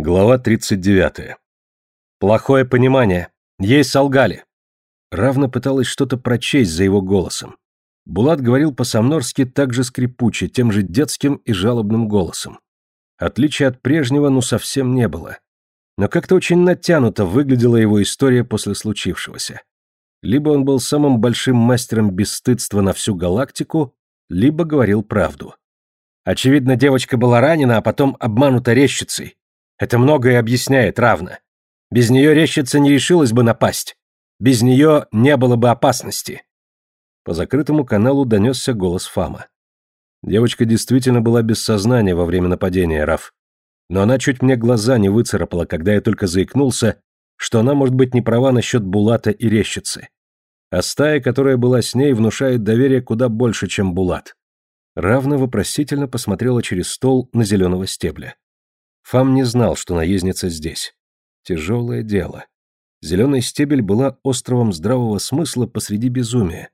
Глава 39. Плохое понимание. Ей солгали. Равна пыталась что-то прочесть за его голосом. Булат говорил по-самнорски так же скрипуче, тем же детским и жалобным голосом. Отличия от прежнего ну совсем не было. Но как-то очень натянуто выглядела его история после случившегося. Либо он был самым большим мастером бесстыдства на всю галактику, либо говорил правду. Очевидно, девочка была ранена, а потом обманута резчицей. Это многое объясняет равно. Без нее рещица не решилась бы напасть. Без нее не было бы опасности. По закрытому каналу донесся голос Фама. Девочка действительно была без сознания во время нападения, Раф. Но она чуть мне глаза не выцарапала, когда я только заикнулся, что она может быть не права насчет Булата и Рещицы. А стая, которая была с ней, внушает доверие куда больше, чем Булат. Равно вопросительно посмотрела через стол на зеленого стебля. Фам не знал, что наездница здесь. Тяжелое дело. Зеленый стебель была островом здравого смысла посреди безумия,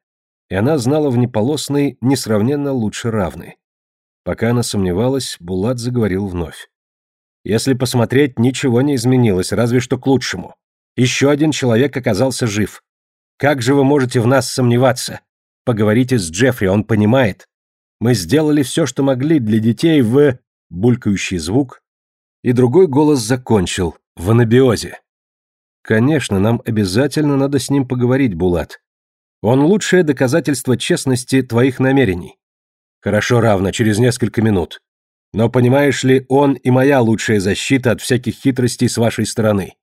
и она знала в неполосной несравненно лучше равной. Пока она сомневалась, Булат заговорил вновь. «Если посмотреть, ничего не изменилось, разве что к лучшему. Еще один человек оказался жив. Как же вы можете в нас сомневаться? Поговорите с Джеффри, он понимает. Мы сделали все, что могли для детей в...» Булькающий звук, и другой голос закончил. В анабиозе. Конечно, нам обязательно надо с ним поговорить, Булат. Он лучшее доказательство честности твоих намерений. Хорошо, равно, через несколько минут. Но понимаешь ли, он и моя лучшая защита от всяких хитростей с вашей стороны.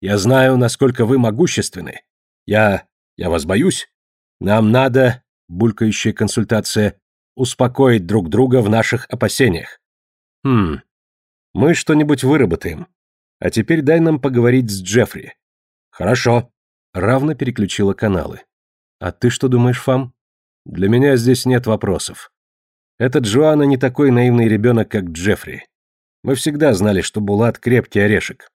Я знаю, насколько вы могущественны. Я... я вас боюсь. Нам надо, булькающая консультация, успокоить друг друга в наших опасениях. Хм, мы что-нибудь выработаем. А теперь дай нам поговорить с Джеффри. Хорошо. Равно переключила каналы. А ты что думаешь, Фам? Для меня здесь нет вопросов. Этот Джоанна не такой наивный ребенок, как Джеффри. Мы всегда знали, что Булат крепкий орешек.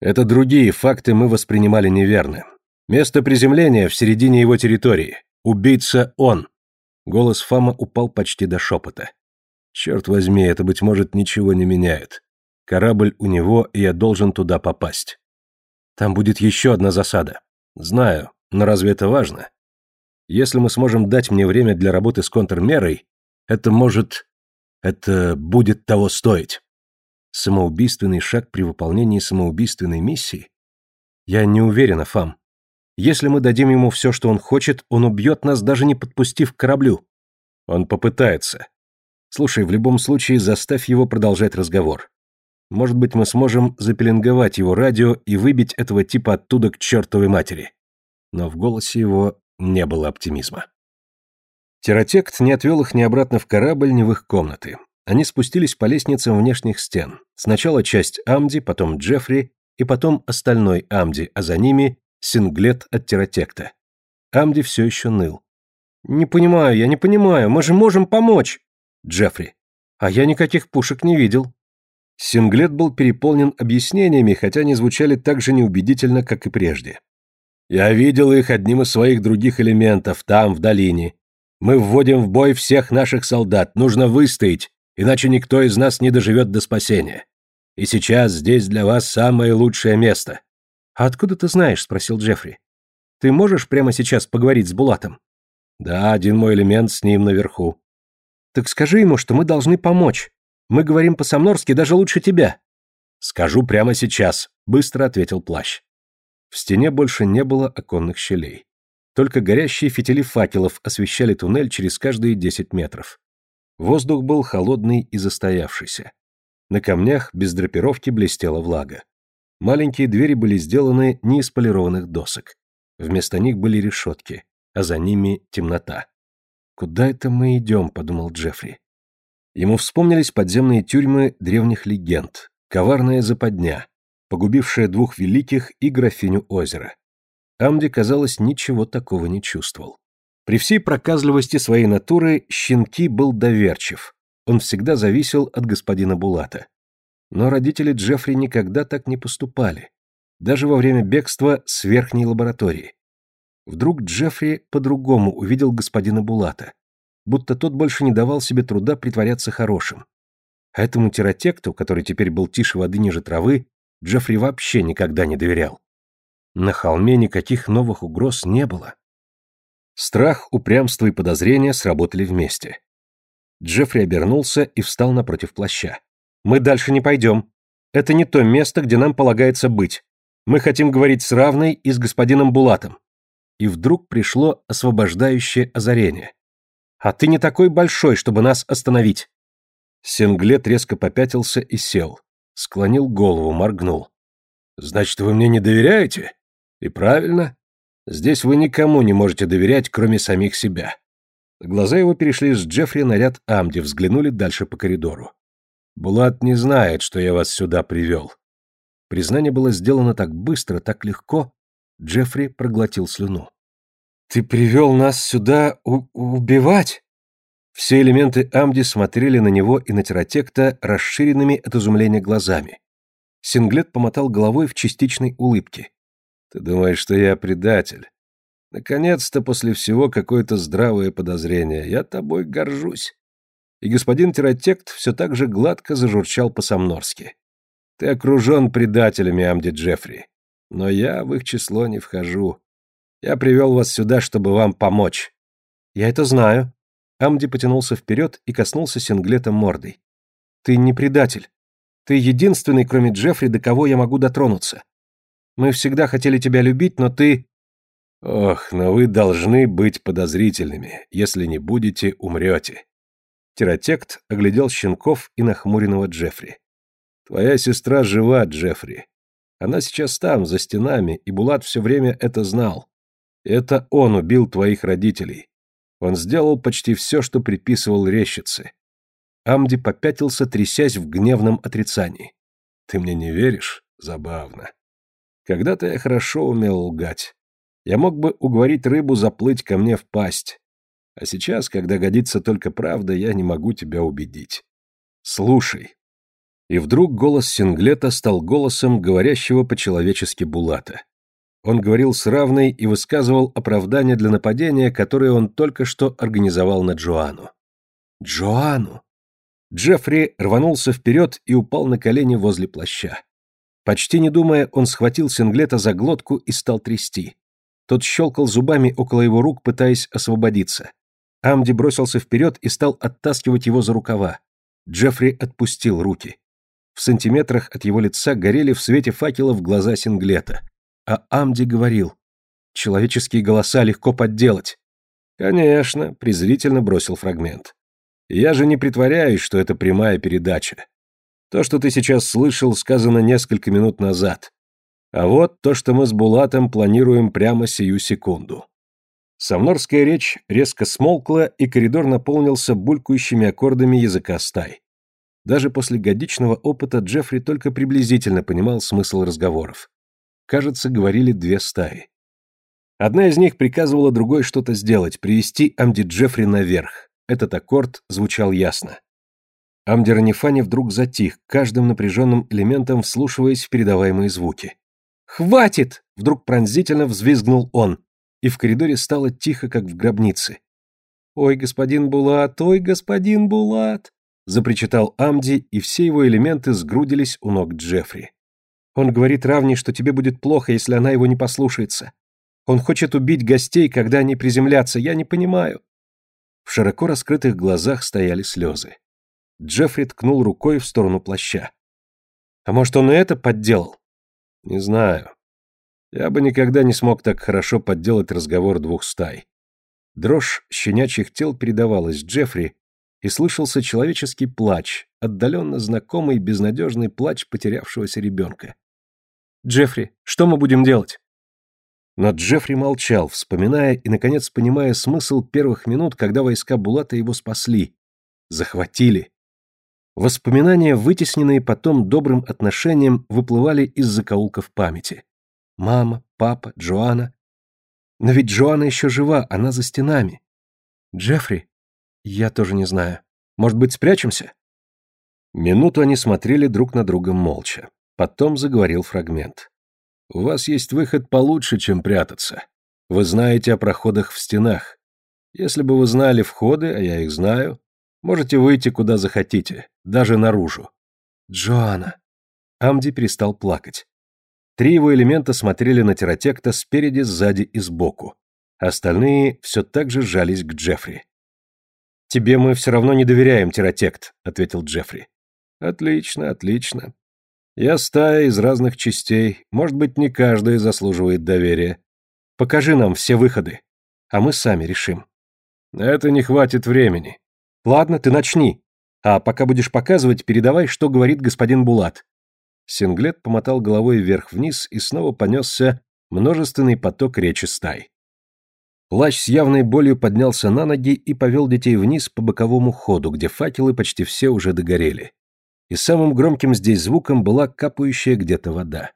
Это другие факты мы воспринимали неверно. Место приземления в середине его территории. Убийца он. Голос Фама упал почти до шепота. Черт возьми, это, быть может, ничего не меняет. Корабль у него, и я должен туда попасть. Там будет еще одна засада. Знаю, но разве это важно? Если мы сможем дать мне время для работы с контрмерой, это может... это будет того стоить. Самоубийственный шаг при выполнении самоубийственной миссии? Я не уверена, Фам. Если мы дадим ему все, что он хочет, он убьет нас, даже не подпустив к кораблю. Он попытается. Слушай, в любом случае заставь его продолжать разговор. Может быть, мы сможем запеленговать его радио и выбить этого типа оттуда к чертовой матери. Но в голосе его не было оптимизма. Терротект не отвел их ни обратно в корабль, ни в их комнаты. Они спустились по лестницам внешних стен. Сначала часть Амди, потом Джеффри, и потом остальной Амди, а за ними синглет от терротекта. Амди все еще ныл. «Не понимаю, я не понимаю, мы же можем помочь!» Джеффри. «А я никаких пушек не видел». Синглет был переполнен объяснениями, хотя они звучали так же неубедительно, как и прежде. «Я видел их одним из своих других элементов, там, в долине. Мы вводим в бой всех наших солдат, нужно выстоять, иначе никто из нас не доживет до спасения. И сейчас здесь для вас самое лучшее место». «А откуда ты знаешь?» – спросил Джеффри. «Ты можешь прямо сейчас поговорить с Булатом?» «Да, один мой элемент с ним наверху». «Так скажи ему, что мы должны помочь. Мы говорим по-самнорски даже лучше тебя». «Скажу прямо сейчас», — быстро ответил плащ. В стене больше не было оконных щелей. Только горящие фитили факелов освещали туннель через каждые десять метров. Воздух был холодный и застоявшийся. На камнях без драпировки блестела влага. Маленькие двери были сделаны не из полированных досок. Вместо них были решетки, а за ними темнота. «Куда это мы идем?» — подумал Джеффри. Ему вспомнились подземные тюрьмы древних легенд, коварная западня, погубившая двух великих и графиню озера. Амди, казалось, ничего такого не чувствовал. При всей проказливости своей натуры Щенки был доверчив. Он всегда зависел от господина Булата. Но родители Джеффри никогда так не поступали. Даже во время бегства с верхней лаборатории. Вдруг Джеффри по-другому увидел господина Булата будто тот больше не давал себе труда притворяться хорошим. А этому терротекту, который теперь был тише воды ниже травы, Джеффри вообще никогда не доверял. На холме никаких новых угроз не было. Страх, упрямство и подозрение сработали вместе. Джеффри обернулся и встал напротив плаща. «Мы дальше не пойдем. Это не то место, где нам полагается быть. Мы хотим говорить с равной и с господином Булатом». И вдруг пришло освобождающее озарение. «А ты не такой большой, чтобы нас остановить». Сенглет резко попятился и сел. Склонил голову, моргнул. «Значит, вы мне не доверяете? И правильно. Здесь вы никому не можете доверять, кроме самих себя». Глаза его перешли с Джеффри на ряд Амди, взглянули дальше по коридору. «Булат не знает, что я вас сюда привел». Признание было сделано так быстро, так легко. Джеффри проглотил слюну. «Ты привел нас сюда убивать?» Все элементы Амди смотрели на него и на терротекта расширенными от изумления глазами. Синглет помотал головой в частичной улыбке. «Ты думаешь, что я предатель? Наконец-то после всего какое-то здравое подозрение. Я тобой горжусь». И господин терротект все так же гладко зажурчал по-самнорски. «Ты окружен предателями, Амди Джеффри. Но я в их число не вхожу. Я привел вас сюда, чтобы вам помочь». «Я это знаю», Амди потянулся вперед и коснулся Синглета мордой. «Ты не предатель. Ты единственный, кроме Джеффри, до кого я могу дотронуться. Мы всегда хотели тебя любить, но ты...» «Ох, но вы должны быть подозрительными. Если не будете, умрете». Терротект оглядел щенков и нахмуренного Джеффри. «Твоя сестра жива, Джеффри. Она сейчас там, за стенами, и Булат все время это знал. Это он убил твоих родителей. Он сделал почти все, что приписывал рещице. Амди попятился, трясясь в гневном отрицании. «Ты мне не веришь? Забавно. Когда-то я хорошо умел лгать. Я мог бы уговорить рыбу заплыть ко мне в пасть. А сейчас, когда годится только правда, я не могу тебя убедить. Слушай». И вдруг голос Синглета стал голосом говорящего по-человечески Булата. Он говорил с равной и высказывал оправдание для нападения, которое он только что организовал на Джоану. Джоану! Джеффри рванулся вперед и упал на колени возле плаща. Почти не думая, он схватил Синглета за глотку и стал трясти. Тот щелкал зубами около его рук, пытаясь освободиться. Амди бросился вперед и стал оттаскивать его за рукава. Джеффри отпустил руки. В сантиметрах от его лица горели в свете факелов глаза Синглета. А Амди говорил, человеческие голоса легко подделать. Конечно, презрительно бросил фрагмент. Я же не притворяюсь, что это прямая передача. То, что ты сейчас слышал, сказано несколько минут назад. А вот то, что мы с Булатом планируем прямо сию секунду. Самнорская речь резко смолкла, и коридор наполнился булькающими аккордами языка стай. Даже после годичного опыта Джеффри только приблизительно понимал смысл разговоров. Кажется, говорили две стаи. Одна из них приказывала другой что-то сделать, привести Амди Джеффри наверх. Этот аккорд звучал ясно. Амди Ранифани вдруг затих, каждым напряженным элементом вслушиваясь в передаваемые звуки. «Хватит!» — вдруг пронзительно взвизгнул он, и в коридоре стало тихо, как в гробнице. «Ой, господин Булат, ой, господин Булат!» — запричитал Амди, и все его элементы сгрудились у ног Джеффри. Он говорит Равне, что тебе будет плохо, если она его не послушается. Он хочет убить гостей, когда они приземлятся. Я не понимаю». В широко раскрытых глазах стояли слезы. Джеффри ткнул рукой в сторону плаща. «А может, он и это подделал?» «Не знаю. Я бы никогда не смог так хорошо подделать разговор двух стай». Дрожь щенячьих тел передавалась Джеффри, и слышался человеческий плач, отдаленно знакомый безнадежный плач потерявшегося ребенка. Джеффри, что мы будем делать?» Но Джеффри молчал, вспоминая и, наконец, понимая смысл первых минут, когда войска Булата его спасли. Захватили. Воспоминания, вытесненные потом добрым отношением, выплывали из закоулков памяти. Мама, папа, Джоанна. Но ведь Джоанна еще жива, она за стенами. Джеффри? Я тоже не знаю. Может быть, спрячемся? Минуту они смотрели друг на друга молча. Потом заговорил фрагмент. «У вас есть выход получше, чем прятаться. Вы знаете о проходах в стенах. Если бы вы знали входы, а я их знаю, Можете выйти куда захотите, даже наружу. Джоанна. Амди перестал плакать. Три его элемента смотрели на терротекта спереди, сзади и сбоку. Остальные все так же жались к Джеффри. «Тебе мы все равно не доверяем, терротект», — ответил Джеффри. «Отлично, отлично. Я стая из разных частей, может быть, не каждая заслуживает доверия. Покажи нам все выходы, а мы сами решим». «Это не хватит времени». «Ладно, ты начни. А пока будешь показывать, передавай, что говорит господин Булат». Синглет помотал головой вверх-вниз и снова понесся множественный поток речи стай. Плащ с явной болью поднялся на ноги и повел детей вниз по боковому ходу, где факелы почти все уже догорели. И самым громким здесь звуком была капающая где-то вода.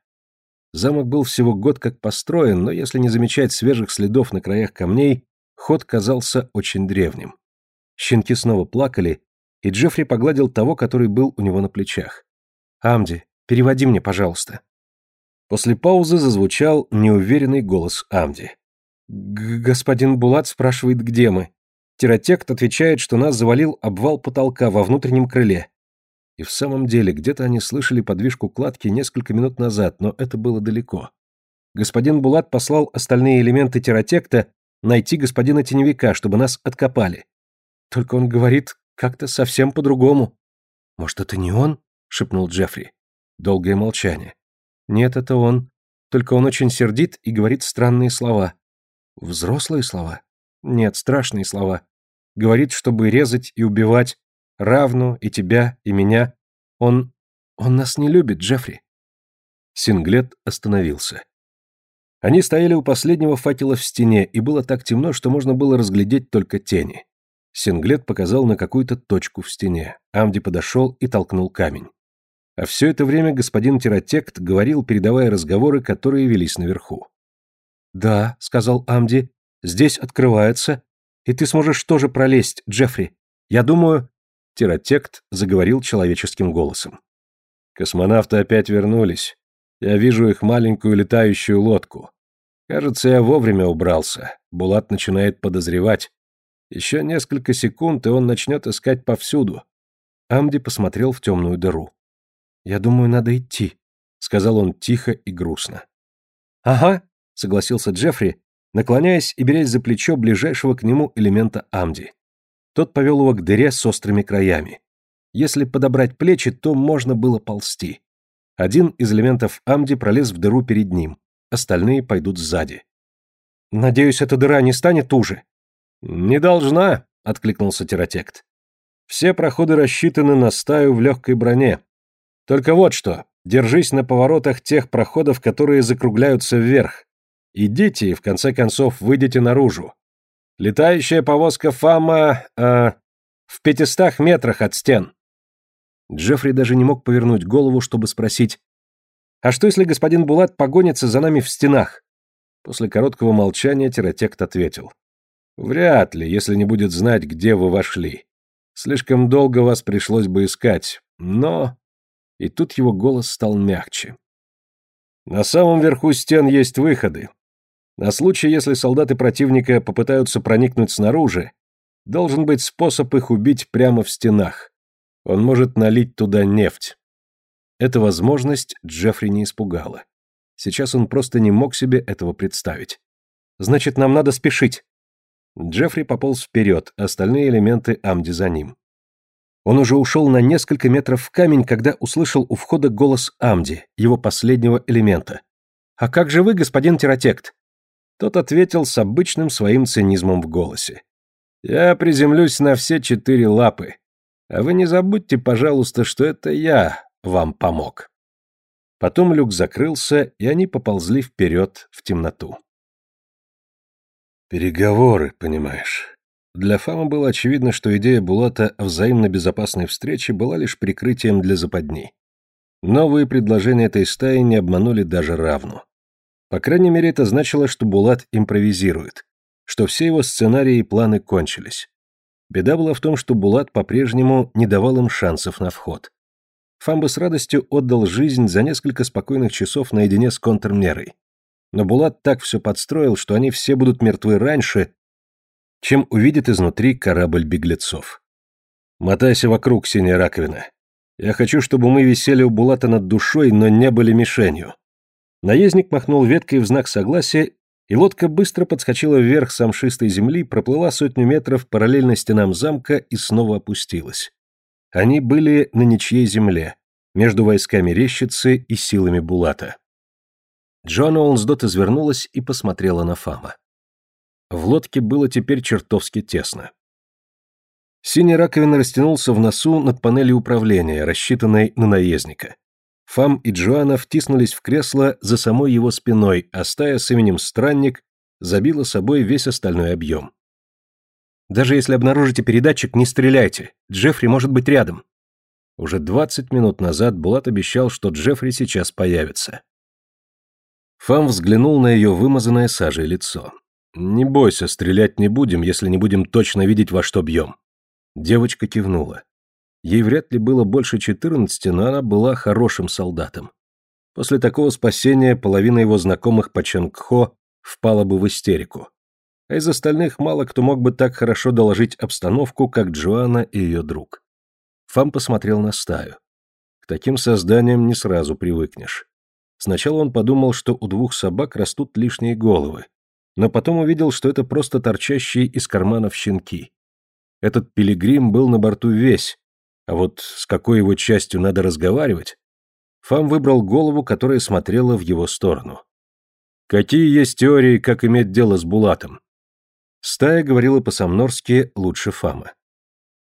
Замок был всего год как построен, но если не замечать свежих следов на краях камней, ход казался очень древним. Щенки снова плакали, и Джеффри погладил того, который был у него на плечах. «Амди, переводи мне, пожалуйста». После паузы зазвучал неуверенный голос Амди. «Господин Булат спрашивает, где мы. Терротект отвечает, что нас завалил обвал потолка во внутреннем крыле. И в самом деле, где-то они слышали подвижку кладки несколько минут назад, но это было далеко. Господин Булат послал остальные элементы терротекта найти господина Теневика, чтобы нас откопали. Только он говорит как-то совсем по-другому. «Может, это не он?» — шепнул Джеффри. Долгое молчание. «Нет, это он. Только он очень сердит и говорит странные слова. Взрослые слова? Нет, страшные слова. Говорит, чтобы резать и убивать Равну и тебя, и меня. Он... он нас не любит, Джеффри. Синглет остановился. Они стояли у последнего факела в стене, и было так темно, что можно было разглядеть только тени. Синглет показал на какую-то точку в стене. Амди подошел и толкнул камень. А все это время господин Терротект говорил, передавая разговоры, которые велись наверху. «Да», — сказал Амди, — «здесь открывается, и ты сможешь тоже пролезть, Джеффри. Я думаю...» Терротект заговорил человеческим голосом. «Космонавты опять вернулись. Я вижу их маленькую летающую лодку. Кажется, я вовремя убрался. Булат начинает подозревать. Еще несколько секунд, и он начнет искать повсюду». Амди посмотрел в темную дыру. «Я думаю, надо идти», — сказал он тихо и грустно. «Ага», согласился Джеффри, наклоняясь и берясь за плечо ближайшего к нему элемента Амди. Тот повел его к дыре с острыми краями. Если подобрать плечи, то можно было ползти. Один из элементов Амди пролез в дыру перед ним, остальные пойдут сзади. «Надеюсь, эта дыра не станет уже?» «Не должна», — откликнулся Терротект. «Все проходы рассчитаны на стаю в легкой броне. Только вот что, держись на поворотах тех проходов, которые закругляются вверх. Идите и, в конце концов, выйдите наружу. Летающая повозка Фама... Э, в пятистах метрах от стен». Джеффри даже не мог повернуть голову, чтобы спросить, «А что, если господин Булат погонится за нами в стенах?» После короткого молчания терротект ответил, «Вряд ли, если не будет знать, где вы вошли. Слишком долго вас пришлось бы искать, но...» И тут его голос стал мягче. «На самом верху стен есть выходы. На случай, если солдаты противника попытаются проникнуть снаружи, должен быть способ их убить прямо в стенах. Он может налить туда нефть. Эта возможность Джеффри не испугала. Сейчас он просто не мог себе этого представить. «Значит, нам надо спешить». Джеффри пополз вперед, остальные элементы Амди за ним. Он уже ушел на несколько метров в камень, когда услышал у входа голос Амди, его последнего элемента. «А как же вы, господин Терротект?» Тот ответил с обычным своим цинизмом в голосе. «Я приземлюсь на все четыре лапы. А вы не забудьте, пожалуйста, что это я вам помог». Потом люк закрылся, и они поползли вперед в темноту. Переговоры, понимаешь. Для Фама было очевидно, что идея Булата о взаимно безопасной встрече была лишь прикрытием для западни. Новые предложения этой стаи не обманули даже равну. По крайней мере, это значило, что Булат импровизирует, что все его сценарии и планы кончились. Беда была в том, что Булат по-прежнему не давал им шансов на вход. Фамба с радостью отдал жизнь за несколько спокойных часов наедине с контрмерой. Но Булат так все подстроил, что они все будут мертвы раньше, чем увидят изнутри корабль беглецов. Мотайся вокруг, синяя раковина. Я хочу, чтобы мы висели у Булата над душой, но не были мишенью. Наездник махнул веткой в знак согласия, и лодка быстро подскочила вверх с амшистой земли, проплыла сотню метров параллельно стенам замка и снова опустилась. Они были на ничьей земле, между войсками Рещицы и силами Булата. Джоанна Олнсдот извернулась и посмотрела на Фама. В лодке было теперь чертовски тесно. Синий раковина растянулся в носу над панелью управления, рассчитанной на наездника. Фам и Джоанна втиснулись в кресло за самой его спиной, а стая с именем Странник забила собой весь остальной объем. «Даже если обнаружите передатчик, не стреляйте. Джеффри может быть рядом». Уже двадцать минут назад Булат обещал, что Джеффри сейчас появится. Фам взглянул на ее вымазанное сажей лицо. «Не бойся, стрелять не будем, если не будем точно видеть, во что бьем». Девочка кивнула. Ей вряд ли было больше четырнадцати, но она была хорошим солдатом. После такого спасения половина его знакомых по Чонгхо впала бы в истерику. А из остальных мало кто мог бы так хорошо доложить обстановку, как Джоанна и ее друг. Фам посмотрел на стаю. К таким созданиям не сразу привыкнешь. Сначала он подумал, что у двух собак растут лишние головы, но потом увидел, что это просто торчащие из карманов щенки. Этот пилигрим был на борту весь, а вот с какой его частью надо разговаривать? Фам выбрал голову, которая смотрела в его сторону. Какие есть теории, как иметь дело с Булатом? Стая говорила по-самнорски лучше Фама.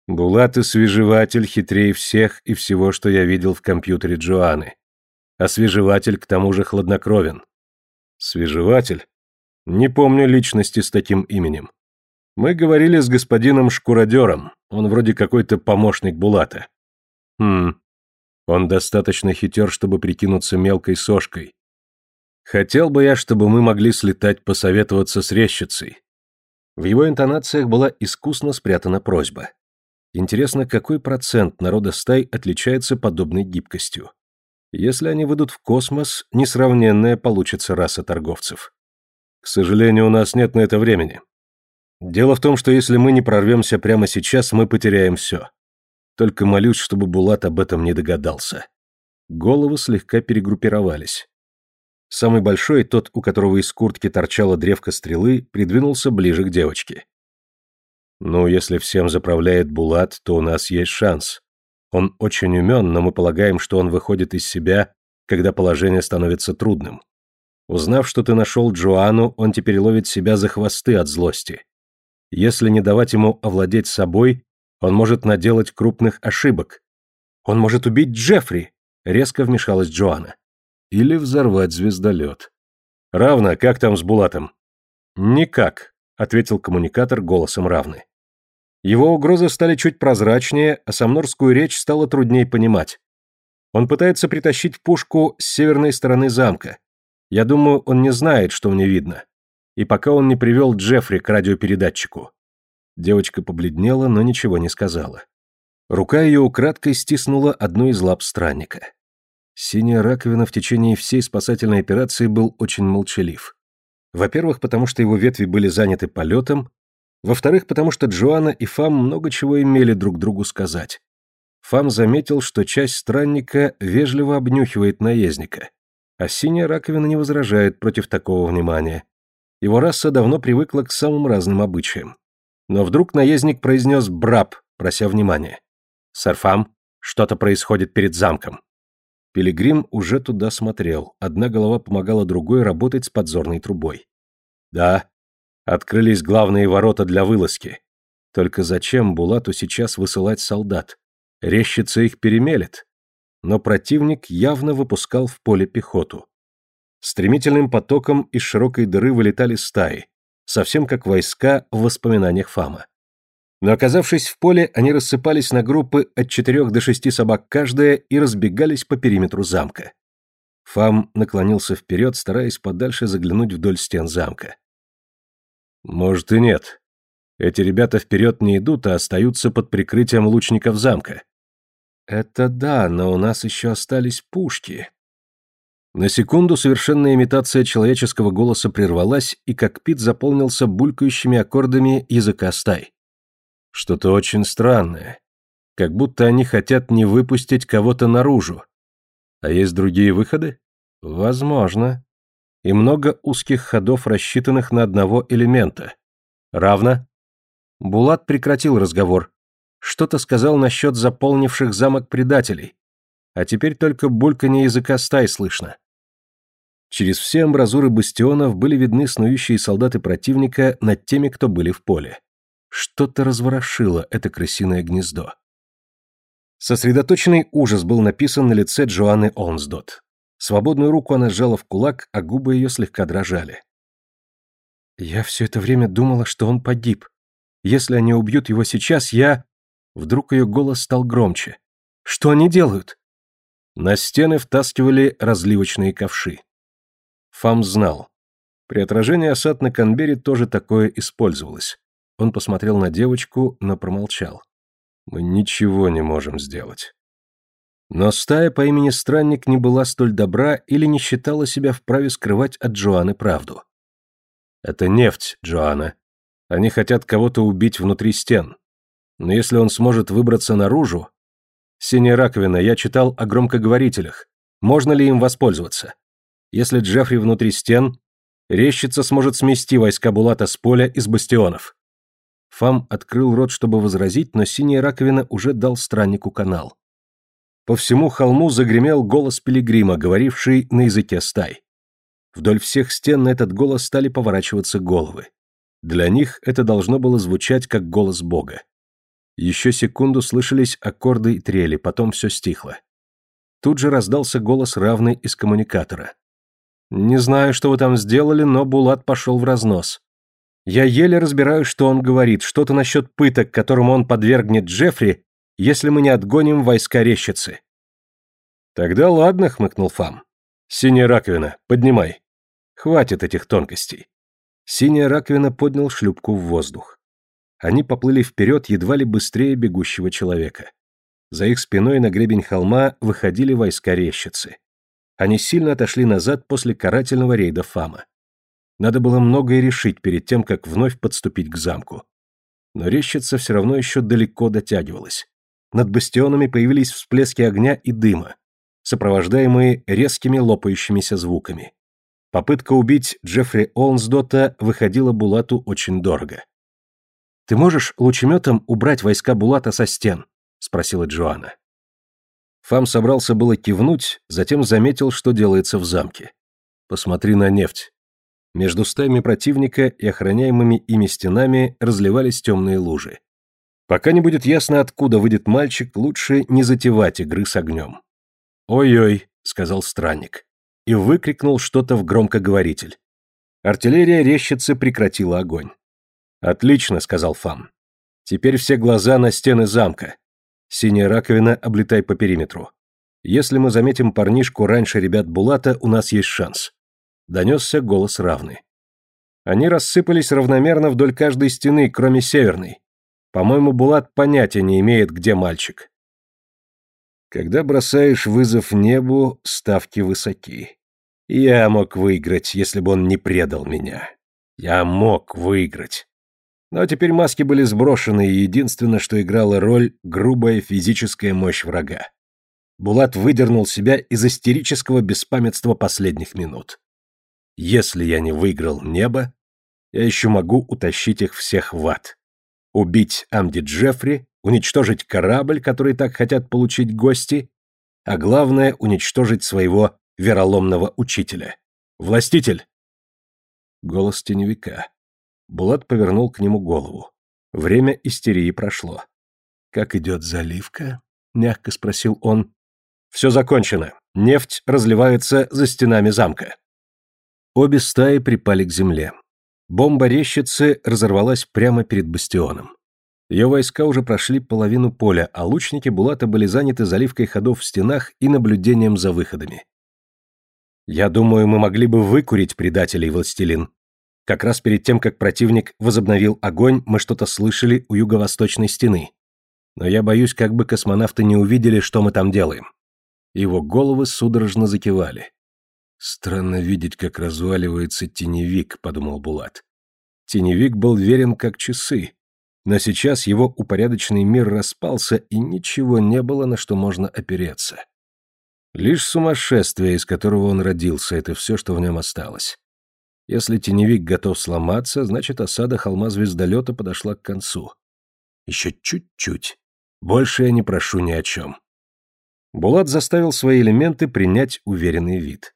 Булат и свежеватель хитрее всех и всего, что я видел в компьютере Джоаны. А свежеватель к тому же хладнокровен. Свежеватель? Не помню личности с таким именем. Мы говорили с господином Шкуродером, он вроде какой-то помощник Булата. Хм, он достаточно хитер, чтобы прикинуться мелкой сошкой. Хотел бы я, чтобы мы могли слетать посоветоваться с резчицей. В его интонациях была искусно спрятана просьба. Интересно, какой процент народа стай отличается подобной гибкостью? Если они выйдут в космос, несравненная получится раса торговцев. К сожалению, у нас нет на это времени. Дело в том, что если мы не прорвемся прямо сейчас, мы потеряем все. Только молюсь, чтобы Булат об этом не догадался. Головы слегка перегруппировались. Самый большой, тот, у которого из куртки торчала древко стрелы, придвинулся ближе к девочке. «Ну, если всем заправляет Булат, то у нас есть шанс. Он очень умен, но мы полагаем, что он выходит из себя, когда положение становится трудным. Узнав, что ты нашел Джоану, он теперь ловит себя за хвосты от злости. Если не давать ему овладеть собой, он может наделать крупных ошибок. Он может убить Джеффри, резко вмешалась Джоанна. Или взорвать звездолет. Равно, как там с Булатом? Никак, ответил коммуникатор голосом равны. Его угрозы стали чуть прозрачнее, а самнорскую речь стало труднее понимать. Он пытается притащить пушку с северной стороны замка. Я думаю, он не знает, что мне видно и пока он не привел Джеффри к радиопередатчику. Девочка побледнела, но ничего не сказала. Рука ее украдкой стиснула одну из лап странника. Синяя раковина в течение всей спасательной операции был очень молчалив. Во-первых, потому что его ветви были заняты полетом, во-вторых, потому что Джоанна и Фам много чего имели друг другу сказать. Фам заметил, что часть странника вежливо обнюхивает наездника, а синяя раковина не возражает против такого внимания. Его раса давно привыкла к самым разным обычаям. Но вдруг наездник произнес «браб», прося внимания. «Сарфам, что-то происходит перед замком». Пилигрим уже туда смотрел, одна голова помогала другой работать с подзорной трубой. «Да, открылись главные ворота для вылазки. Только зачем Булату сейчас высылать солдат? Рещица их перемелет». Но противник явно выпускал в поле пехоту. Стремительным потоком из широкой дыры вылетали стаи, совсем как войска в воспоминаниях Фама. Но оказавшись в поле, они рассыпались на группы от четырех до шести собак каждая и разбегались по периметру замка. Фам наклонился вперед, стараясь подальше заглянуть вдоль стен замка. «Может и нет. Эти ребята вперед не идут, а остаются под прикрытием лучников замка». «Это да, но у нас еще остались пушки», на секунду совершенная имитация человеческого голоса прервалась, и кокпит заполнился булькающими аккордами языка стай. Что-то очень странное. Как будто они хотят не выпустить кого-то наружу. А есть другие выходы? Возможно. И много узких ходов, рассчитанных на одного элемента. Равно? Булат прекратил разговор. Что-то сказал насчет заполнивших замок предателей. А теперь только бульканье языка стай слышно. Через все амбразуры бастионов были видны снующие солдаты противника над теми, кто были в поле. Что-то разворошило это крысиное гнездо. Сосредоточенный ужас был написан на лице Джоанны Олмсдот. Свободную руку она сжала в кулак, а губы ее слегка дрожали. «Я все это время думала, что он погиб. Если они убьют его сейчас, я...» Вдруг ее голос стал громче. «Что они делают?» На стены втаскивали разливочные ковши. Фам знал. При отражении осад на Канбере тоже такое использовалось. Он посмотрел на девочку, но промолчал. «Мы ничего не можем сделать». Но стая по имени Странник не была столь добра или не считала себя вправе скрывать от Джоанны правду. «Это нефть, Джоанна. Они хотят кого-то убить внутри стен. Но если он сможет выбраться наружу... Синяя раковина, я читал о громкоговорителях. Можно ли им воспользоваться? Если Джеффри внутри стен, рещица сможет смести войска Булата с поля из бастионов. Фам открыл рот, чтобы возразить, но синяя раковина уже дал страннику канал. По всему холму загремел голос пилигрима, говоривший на языке стай. Вдоль всех стен на этот голос стали поворачиваться головы. Для них это должно было звучать как голос Бога. Еще секунду слышались аккорды и трели, потом все стихло. Тут же раздался голос равный из коммуникатора. Не знаю, что вы там сделали, но Булат пошел в разнос. Я еле разбираю, что он говорит, что-то насчет пыток, которым он подвергнет Джеффри, если мы не отгоним войска рещицы. Тогда ладно, хмыкнул Фам. Синяя раковина, поднимай. Хватит этих тонкостей. Синяя раковина поднял шлюпку в воздух. Они поплыли вперед едва ли быстрее бегущего человека. За их спиной на гребень холма выходили войска рещицы. Они сильно отошли назад после карательного рейда Фама. Надо было многое решить перед тем, как вновь подступить к замку. Но рещица все равно еще далеко дотягивалась. Над бастионами появились всплески огня и дыма, сопровождаемые резкими лопающимися звуками. Попытка убить Джеффри Олнсдота выходила Булату очень дорого. «Ты можешь лучеметом убрать войска Булата со стен?» — спросила Джоанна. Фам собрался было кивнуть, затем заметил, что делается в замке. «Посмотри на нефть». Между стаями противника и охраняемыми ими стенами разливались темные лужи. Пока не будет ясно, откуда выйдет мальчик, лучше не затевать игры с огнем. «Ой-ой», — сказал странник, и выкрикнул что-то в громкоговоритель. Артиллерия рещицы прекратила огонь. «Отлично», — сказал Фам. «Теперь все глаза на стены замка. Синяя раковина, облетай по периметру. Если мы заметим парнишку раньше ребят Булата, у нас есть шанс. Донесся голос равный. Они рассыпались равномерно вдоль каждой стены, кроме северной. По-моему, Булат понятия не имеет, где мальчик. Когда бросаешь вызов небу, ставки высоки. Я мог выиграть, если бы он не предал меня. Я мог выиграть. Но теперь маски были сброшены, и единственное, что играло роль – грубая физическая мощь врага. Булат выдернул себя из истерического беспамятства последних минут. Если я не выиграл небо, я еще могу утащить их всех в ад. Убить Амди Джеффри, уничтожить корабль, который так хотят получить гости, а главное – уничтожить своего вероломного учителя. Властитель! Голос теневика. Булат повернул к нему голову. Время истерии прошло. «Как идет заливка?» — мягко спросил он. «Все закончено. Нефть разливается за стенами замка». Обе стаи припали к земле. Бомба рещицы разорвалась прямо перед бастионом. Ее войска уже прошли половину поля, а лучники Булата были заняты заливкой ходов в стенах и наблюдением за выходами. «Я думаю, мы могли бы выкурить предателей, властелин», как раз перед тем, как противник возобновил огонь, мы что-то слышали у юго-восточной стены. Но я боюсь, как бы космонавты не увидели, что мы там делаем. Его головы судорожно закивали. «Странно видеть, как разваливается теневик», — подумал Булат. Теневик был верен как часы. Но сейчас его упорядоченный мир распался, и ничего не было, на что можно опереться. Лишь сумасшествие, из которого он родился, это все, что в нем осталось. Если теневик готов сломаться, значит, осада холма звездолета подошла к концу. Еще чуть-чуть. Больше я не прошу ни о чем. Булат заставил свои элементы принять уверенный вид.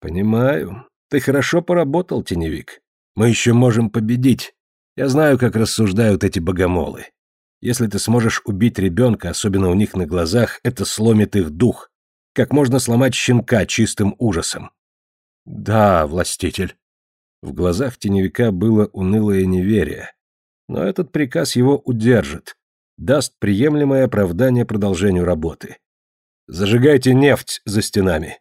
«Понимаю. Ты хорошо поработал, теневик. Мы еще можем победить. Я знаю, как рассуждают эти богомолы. Если ты сможешь убить ребенка, особенно у них на глазах, это сломит их дух. Как можно сломать щенка чистым ужасом? Да, властитель. В глазах теневика было унылое неверие. Но этот приказ его удержит, даст приемлемое оправдание продолжению работы. Зажигайте нефть за стенами.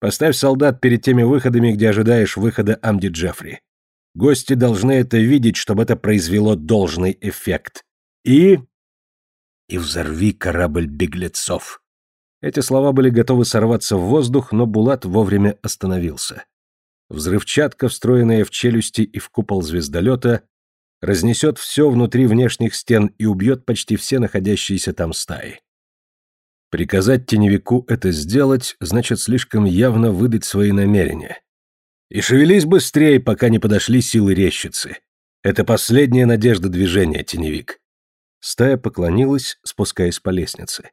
Поставь солдат перед теми выходами, где ожидаешь выхода Амди Джеффри. Гости должны это видеть, чтобы это произвело должный эффект. И... И взорви корабль беглецов. Эти слова были готовы сорваться в воздух, но Булат вовремя остановился. Взрывчатка, встроенная в челюсти и в купол звездолета, разнесет все внутри внешних стен и убьет почти все находящиеся там стаи. Приказать теневику это сделать, значит слишком явно выдать свои намерения. И шевелись быстрее, пока не подошли силы рещицы. Это последняя надежда движения, теневик. Стая поклонилась, спускаясь по лестнице.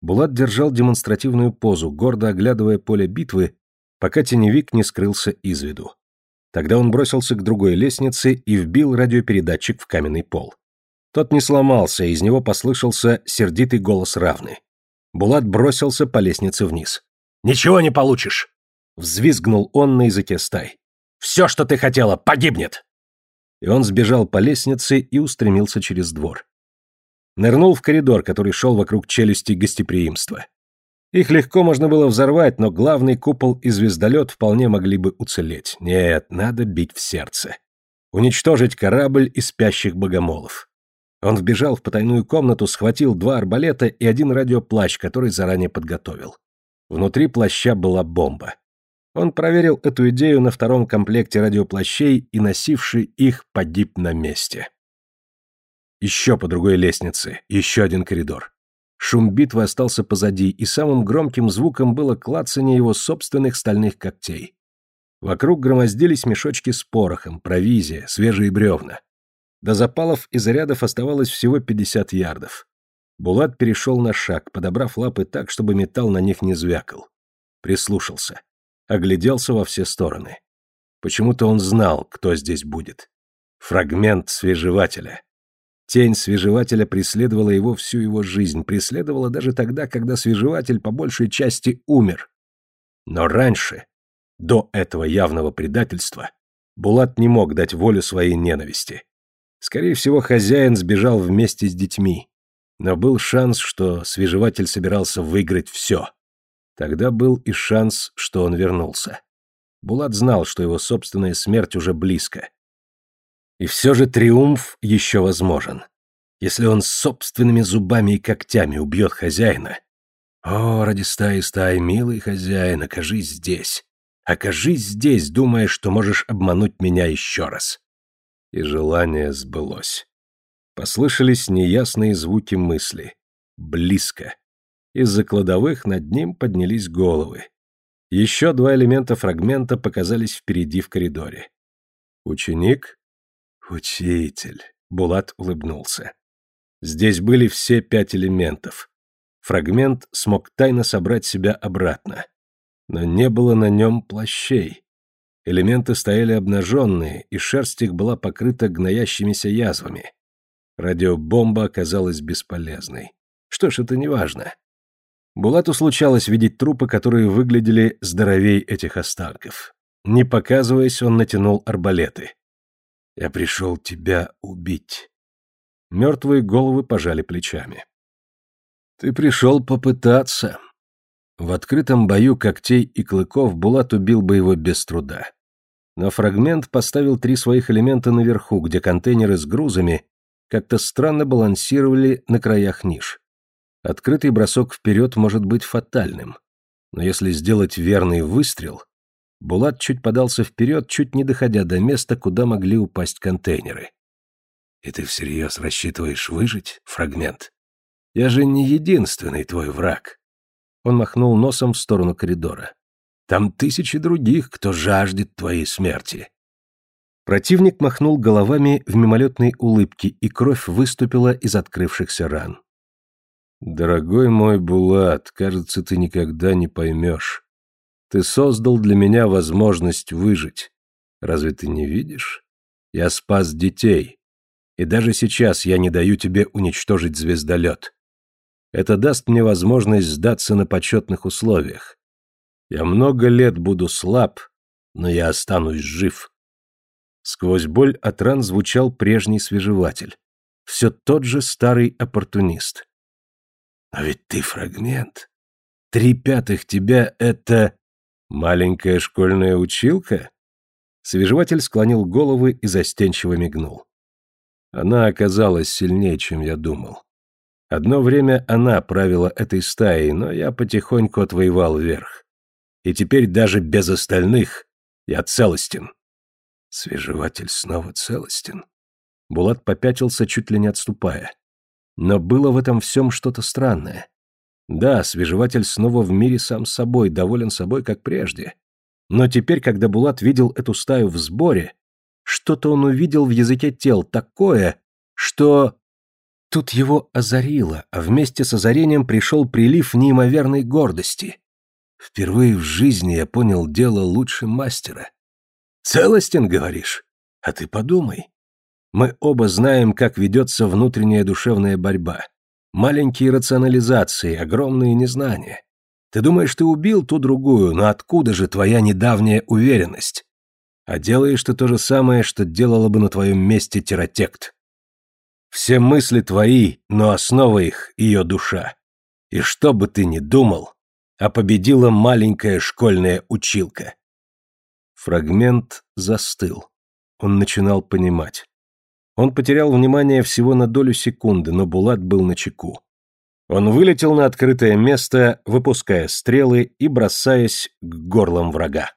Булат держал демонстративную позу, гордо оглядывая поле битвы, пока теневик не скрылся из виду. Тогда он бросился к другой лестнице и вбил радиопередатчик в каменный пол. Тот не сломался, и из него послышался сердитый голос равный. Булат бросился по лестнице вниз. «Ничего не получишь!» Взвизгнул он на языке стай. «Все, что ты хотела, погибнет!» И он сбежал по лестнице и устремился через двор. Нырнул в коридор, который шел вокруг челюсти гостеприимства. Их легко можно было взорвать, но главный купол и звездолет вполне могли бы уцелеть. Нет, надо бить в сердце. Уничтожить корабль и спящих богомолов. Он вбежал в потайную комнату, схватил два арбалета и один радиоплащ, который заранее подготовил. Внутри плаща была бомба. Он проверил эту идею на втором комплекте радиоплащей и носивший их погиб на месте. Еще по другой лестнице, еще один коридор. Шум битвы остался позади, и самым громким звуком было клацание его собственных стальных когтей. Вокруг громоздились мешочки с порохом, провизия, свежие бревна. До запалов и зарядов оставалось всего 50 ярдов. Булат перешел на шаг, подобрав лапы так, чтобы металл на них не звякал. Прислушался. Огляделся во все стороны. Почему-то он знал, кто здесь будет. Фрагмент свежевателя. Тень свежевателя преследовала его всю его жизнь, преследовала даже тогда, когда свежеватель по большей части умер. Но раньше, до этого явного предательства, Булат не мог дать волю своей ненависти. Скорее всего, хозяин сбежал вместе с детьми. Но был шанс, что свежеватель собирался выиграть все. Тогда был и шанс, что он вернулся. Булат знал, что его собственная смерть уже близко. И все же триумф еще возможен. Если он собственными зубами и когтями убьет хозяина. О, ради стаи стаи, милый хозяин, окажись здесь. Окажись здесь, думая, что можешь обмануть меня еще раз. И желание сбылось. Послышались неясные звуки мысли. Близко. Из-за кладовых над ним поднялись головы. Еще два элемента фрагмента показались впереди в коридоре. Ученик «Учитель», — Булат улыбнулся. Здесь были все пять элементов. Фрагмент смог тайно собрать себя обратно. Но не было на нем плащей. Элементы стояли обнаженные, и шерсть их была покрыта гноящимися язвами. Радиобомба оказалась бесполезной. Что ж, это не важно. Булату случалось видеть трупы, которые выглядели здоровей этих останков. Не показываясь, он натянул арбалеты. Я пришел тебя убить. Мертвые головы пожали плечами. Ты пришел попытаться. В открытом бою когтей и клыков Булат убил бы его без труда. Но фрагмент поставил три своих элемента наверху, где контейнеры с грузами как-то странно балансировали на краях ниш. Открытый бросок вперед может быть фатальным. Но если сделать верный выстрел, Булат чуть подался вперед, чуть не доходя до места, куда могли упасть контейнеры. И ты всерьез рассчитываешь выжить, фрагмент? Я же не единственный твой враг. Он махнул носом в сторону коридора. Там тысячи других, кто жаждет твоей смерти. Противник махнул головами в мимолетной улыбке, и кровь выступила из открывшихся ран. «Дорогой мой Булат, кажется, ты никогда не поймешь. Ты создал для меня возможность выжить. Разве ты не видишь? Я спас детей. И даже сейчас я не даю тебе уничтожить звездолет. Это даст мне возможность сдаться на почетных условиях. Я много лет буду слаб, но я останусь жив. Сквозь боль от ран звучал прежний свежеватель. Все тот же старый оппортунист. А ведь ты фрагмент. Три пятых тебя — это... Маленькая школьная училка? Свежеватель склонил головы и застенчиво мигнул. Она оказалась сильнее, чем я думал. Одно время она правила этой стаей, но я потихоньку отвоевал вверх. И теперь даже без остальных я целостен. Свежеватель снова целостен. Булат попятился, чуть ли не отступая. Но было в этом всем что-то странное. Да, свежеватель снова в мире сам собой, доволен собой, как прежде. Но теперь, когда Булат видел эту стаю в сборе, что-то он увидел в языке тел такое, что... Тут его озарило, а вместе с озарением пришел прилив неимоверной гордости. Впервые в жизни я понял дело лучше мастера. Целостен, говоришь? А ты подумай. Мы оба знаем, как ведется внутренняя душевная борьба. Маленькие рационализации, огромные незнания. Ты думаешь, ты убил ту другую, но откуда же твоя недавняя уверенность? А делаешь ты то же самое, что делала бы на твоем месте терротект. Все мысли твои, но основа их — ее душа. И что бы ты ни думал, а победила маленькая школьная училка. Фрагмент застыл. Он начинал понимать. Он потерял внимание всего на долю секунды, но Булат был на чеку. Он вылетел на открытое место, выпуская стрелы и бросаясь к горлам врага.